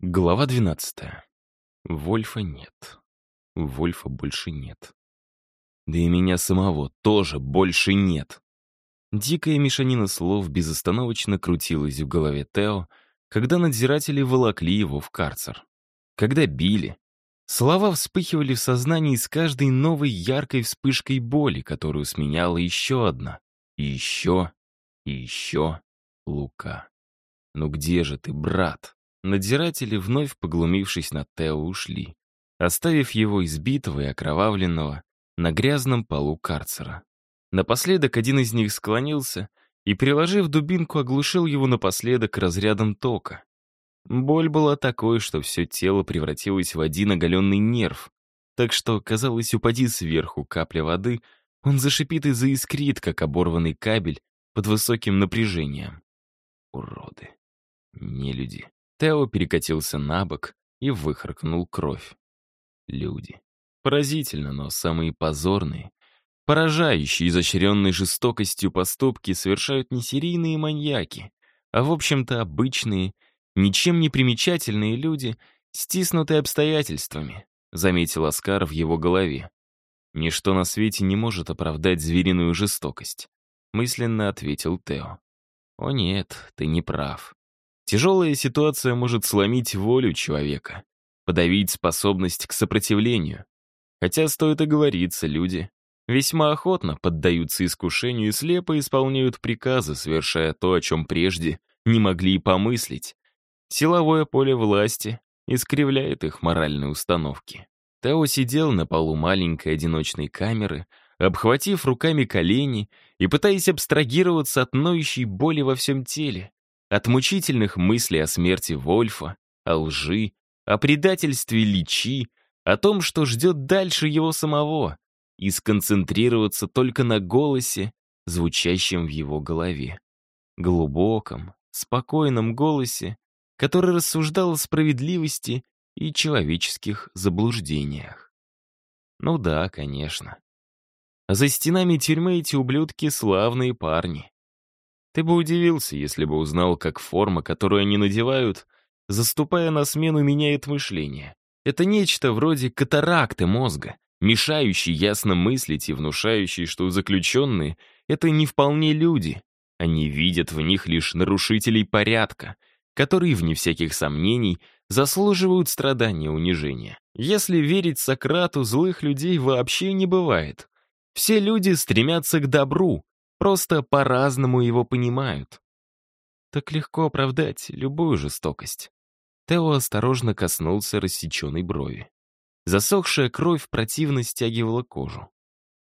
Глава 12. Вольфа нет. Вольфа больше нет. Да и меня самого тоже больше нет. Дикая мешанина слов безостановочно крутилась в голове Тео, когда надзиратели волокли его в карцер. Когда били. Слова вспыхивали в сознании с каждой новой яркой вспышкой боли, которую сменяла еще одна. И еще, и еще Лука. «Ну где же ты, брат?» Надзиратели, вновь поглумившись над Тео, ушли, оставив его избитого и окровавленного на грязном полу карцера. Напоследок один из них склонился и, приложив дубинку, оглушил его напоследок разрядом тока. Боль была такой, что все тело превратилось в один оголенный нерв, так что, казалось, упади сверху капля воды, он зашипит и заискрит, как оборванный кабель под высоким напряжением. Уроды. Не люди. Тео перекатился на бок и выхаркнул кровь. Люди. Поразительно, но самые позорные, поражающие изощренной жестокостью поступки совершают не серийные маньяки, а, в общем-то, обычные, ничем не примечательные люди, стиснутые обстоятельствами, заметил Оскар в его голове. Ничто на свете не может оправдать звериную жестокость, мысленно ответил Тео. О нет, ты не прав. Тяжелая ситуация может сломить волю человека, подавить способность к сопротивлению. Хотя, стоит оговориться, люди весьма охотно поддаются искушению и слепо исполняют приказы, совершая то, о чем прежде не могли и помыслить. Силовое поле власти искривляет их моральные установки. Тао сидел на полу маленькой одиночной камеры, обхватив руками колени и пытаясь абстрагироваться от ноющей боли во всем теле, от мучительных мыслей о смерти Вольфа, о лжи, о предательстве Личи, о том, что ждет дальше его самого, и сконцентрироваться только на голосе, звучащем в его голове. Глубоком, спокойном голосе, который рассуждал о справедливости и человеческих заблуждениях. Ну да, конечно. За стенами тюрьмы эти ублюдки славные парни. Ты бы удивился, если бы узнал, как форма, которую они надевают, заступая на смену, меняет мышление. Это нечто вроде катаракты мозга, мешающий ясно мыслить и внушающий, что заключенные — это не вполне люди. Они видят в них лишь нарушителей порядка, которые, вне всяких сомнений, заслуживают страдания и унижения. Если верить Сократу, злых людей вообще не бывает. Все люди стремятся к добру, Просто по-разному его понимают. Так легко оправдать любую жестокость. Тео осторожно коснулся рассеченной брови. Засохшая кровь противно стягивала кожу.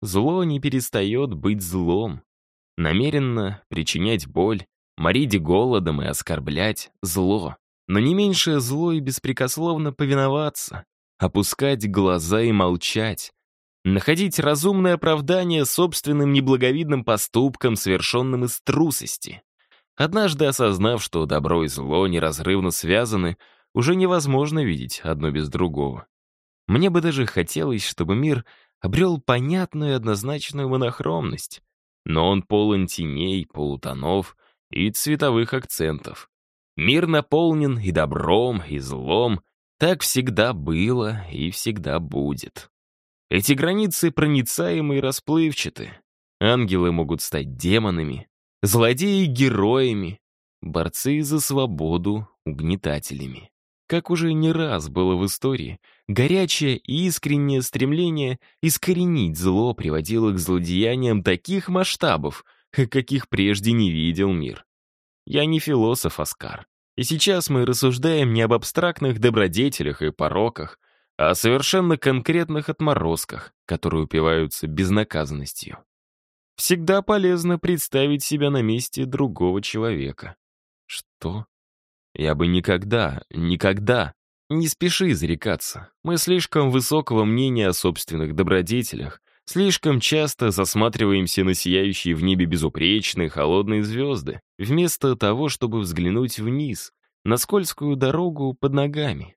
Зло не перестает быть злом. Намеренно причинять боль, морить голодом и оскорблять — зло. Но не меньшее зло и беспрекословно повиноваться, опускать глаза и молчать, находить разумное оправдание собственным неблаговидным поступкам, совершенным из трусости. Однажды осознав, что добро и зло неразрывно связаны, уже невозможно видеть одно без другого. Мне бы даже хотелось, чтобы мир обрел понятную и однозначную монохромность, но он полон теней, полутонов и цветовых акцентов. Мир наполнен и добром, и злом. Так всегда было и всегда будет. Эти границы проницаемы и расплывчаты. Ангелы могут стать демонами, злодеи — героями, борцы за свободу — угнетателями. Как уже не раз было в истории, горячее и искреннее стремление искоренить зло приводило к злодеяниям таких масштабов, каких прежде не видел мир. Я не философ, Оскар. И сейчас мы рассуждаем не об абстрактных добродетелях и пороках, о совершенно конкретных отморозках, которые упиваются безнаказанностью. Всегда полезно представить себя на месте другого человека. Что? Я бы никогда, никогда... Не спеши зарекаться. Мы слишком высокого мнения о собственных добродетелях, слишком часто засматриваемся на сияющие в небе безупречные холодные звезды, вместо того, чтобы взглянуть вниз, на скользкую дорогу под ногами.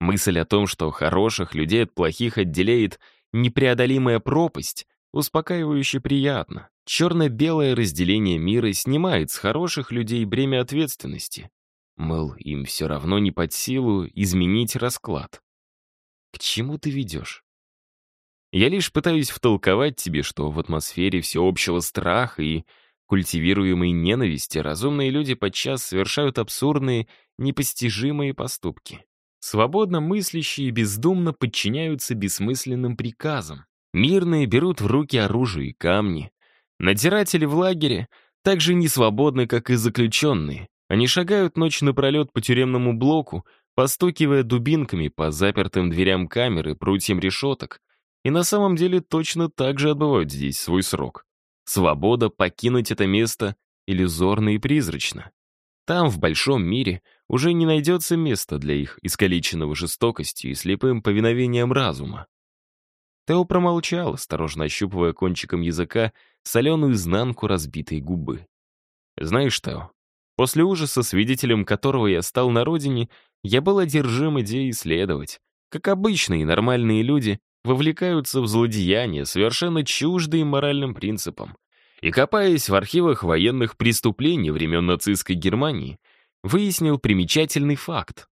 Мысль о том, что хороших людей от плохих отделяет непреодолимая пропасть, успокаивающе приятно. Черно-белое разделение мира снимает с хороших людей бремя ответственности. Мол, им все равно не под силу изменить расклад. К чему ты ведешь? Я лишь пытаюсь втолковать тебе, что в атмосфере всеобщего страха и культивируемой ненависти разумные люди подчас совершают абсурдные, непостижимые поступки. Свободно мыслящие бездумно подчиняются бессмысленным приказам. Мирные берут в руки оружие и камни. Надзиратели в лагере также не свободны, как и заключенные. Они шагают ночь напролет по тюремному блоку, постукивая дубинками по запертым дверям камеры, прутьям решеток, и на самом деле точно так же отбывают здесь свой срок. Свобода покинуть это место иллюзорна и призрачна. Там, в большом мире, уже не найдется места для их искалеченного жестокостью и слепым повиновением разума. Тео промолчал, осторожно ощупывая кончиком языка соленую изнанку разбитой губы. «Знаешь, Тео, после ужаса, свидетелем которого я стал на родине, я был одержим идеей исследовать, как обычные нормальные люди вовлекаются в злодеяния, совершенно чуждые моральным принципам. И копаясь в архивах военных преступлений времен нацистской Германии, выяснил примечательный факт.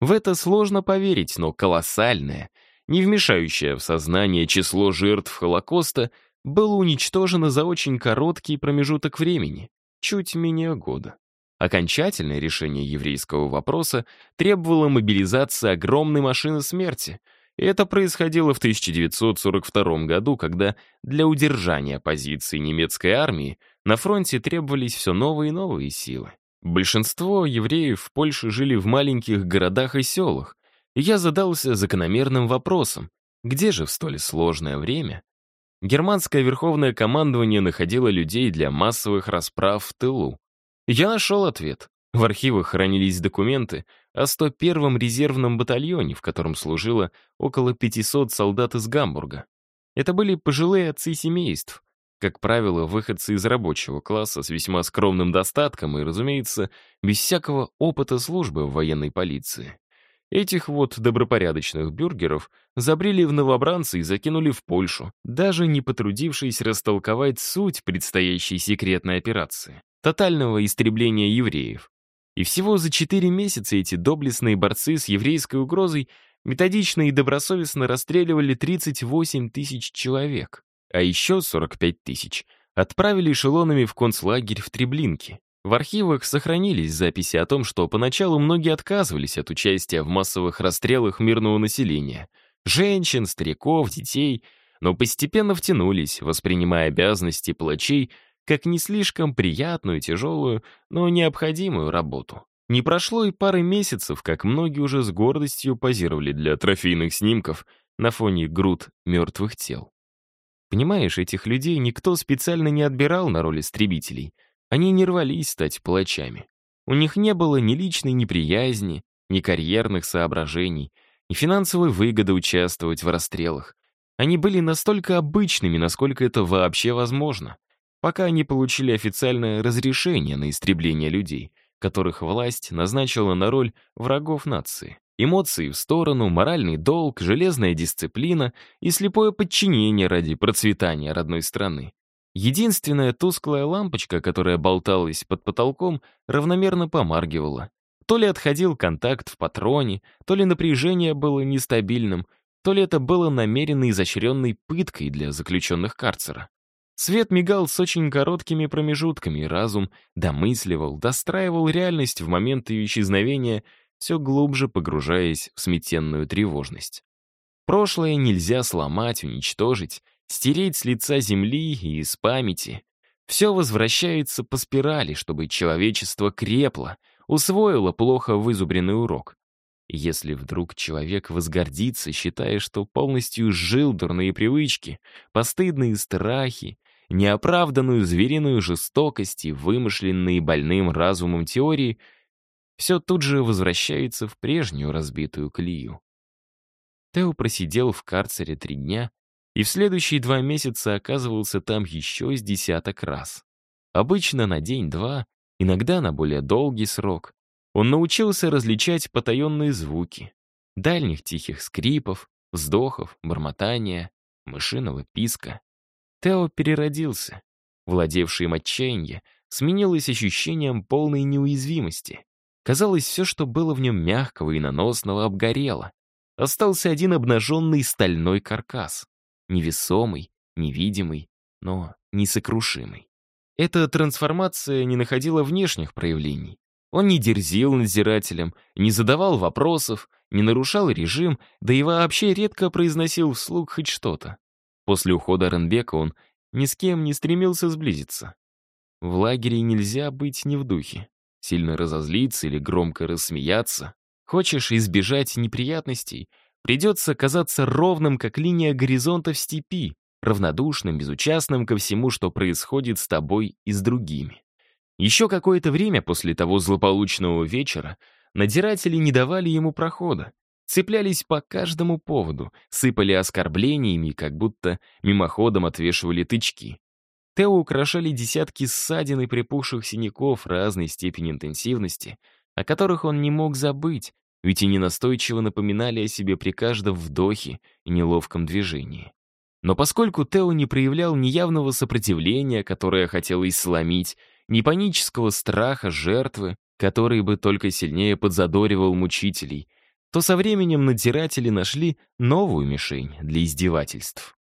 В это сложно поверить, но колоссальное, не вмешающее в сознание число жертв Холокоста было уничтожено за очень короткий промежуток времени, чуть менее года. Окончательное решение еврейского вопроса требовало мобилизации огромной машины смерти — это происходило в 1942 году, когда для удержания позиций немецкой армии на фронте требовались все новые и новые силы. Большинство евреев в Польше жили в маленьких городах и селах, и я задался закономерным вопросом, где же в столь сложное время германское верховное командование находило людей для массовых расправ в тылу? Я нашел ответ. В архивах хранились документы о 101-м резервном батальоне, в котором служило около 500 солдат из Гамбурга. Это были пожилые отцы семейств, как правило, выходцы из рабочего класса с весьма скромным достатком и, разумеется, без всякого опыта службы в военной полиции. Этих вот добропорядочных бюргеров забрили в новобранцы и закинули в Польшу, даже не потрудившись растолковать суть предстоящей секретной операции — тотального истребления евреев. И всего за четыре месяца эти доблестные борцы с еврейской угрозой методично и добросовестно расстреливали 38 тысяч человек, а еще 45 тысяч отправили эшелонами в концлагерь в Треблинке. В архивах сохранились записи о том, что поначалу многие отказывались от участия в массовых расстрелах мирного населения. Женщин, стариков, детей, но постепенно втянулись, воспринимая обязанности палачей как не слишком приятную, тяжелую, но необходимую работу. Не прошло и пары месяцев, как многие уже с гордостью позировали для трофейных снимков на фоне груд мертвых тел. Понимаешь, этих людей никто специально не отбирал на роль истребителей. Они не рвались стать палачами. У них не было ни личной неприязни, ни карьерных соображений, ни финансовой выгоды участвовать в расстрелах. Они были настолько обычными, насколько это вообще возможно пока не получили официальное разрешение на истребление людей, которых власть назначила на роль врагов нации. Эмоции в сторону, моральный долг, железная дисциплина и слепое подчинение ради процветания родной страны. Единственная тусклая лампочка, которая болталась под потолком, равномерно помаргивала. То ли отходил контакт в патроне, то ли напряжение было нестабильным, то ли это было намеренно изощренной пыткой для заключенных карцера. Свет мигал с очень короткими промежутками, и разум домысливал, достраивал реальность в момент ее исчезновения, все глубже погружаясь в сметенную тревожность. Прошлое нельзя сломать, уничтожить, стереть с лица земли и из памяти. Все возвращается по спирали, чтобы человечество крепло, усвоило плохо вызубренный урок. Если вдруг человек возгордится, считая, что полностью жил дурные привычки, постыдные страхи, неоправданную звериную жестокость и вымышленные больным разумом теории, все тут же возвращается в прежнюю разбитую клею. Тео просидел в карцере три дня и в следующие два месяца оказывался там еще с десяток раз. Обычно на день-два, иногда на более долгий срок. Он научился различать потаенные звуки, дальних тихих скрипов, вздохов, бормотания, мышиного писка. Тео переродился. Владевшее им отчаяние сменилось ощущением полной неуязвимости. Казалось, все, что было в нем мягкого и наносного, обгорело. Остался один обнаженный стальной каркас. Невесомый, невидимый, но несокрушимый. Эта трансформация не находила внешних проявлений. Он не дерзил надзирателем, не задавал вопросов, не нарушал режим, да и вообще редко произносил вслух хоть что-то. После ухода Ренбека он ни с кем не стремился сблизиться. В лагере нельзя быть не в духе. Сильно разозлиться или громко рассмеяться. Хочешь избежать неприятностей, придется казаться ровным, как линия горизонта в степи, равнодушным, безучастным ко всему, что происходит с тобой и с другими. Еще какое-то время после того злополучного вечера надзиратели не давали ему прохода, цеплялись по каждому поводу, сыпали оскорблениями, как будто мимоходом отвешивали тычки. Тео украшали десятки ссадин и припухших синяков разной степени интенсивности, о которых он не мог забыть, ведь они настойчиво напоминали о себе при каждом вдохе и неловком движении. Но поскольку Тео не проявлял ни явного сопротивления, которое хотелось сломить, ни панического страха жертвы, который бы только сильнее подзадоривал мучителей, то со временем надзиратели нашли новую мишень для издевательств.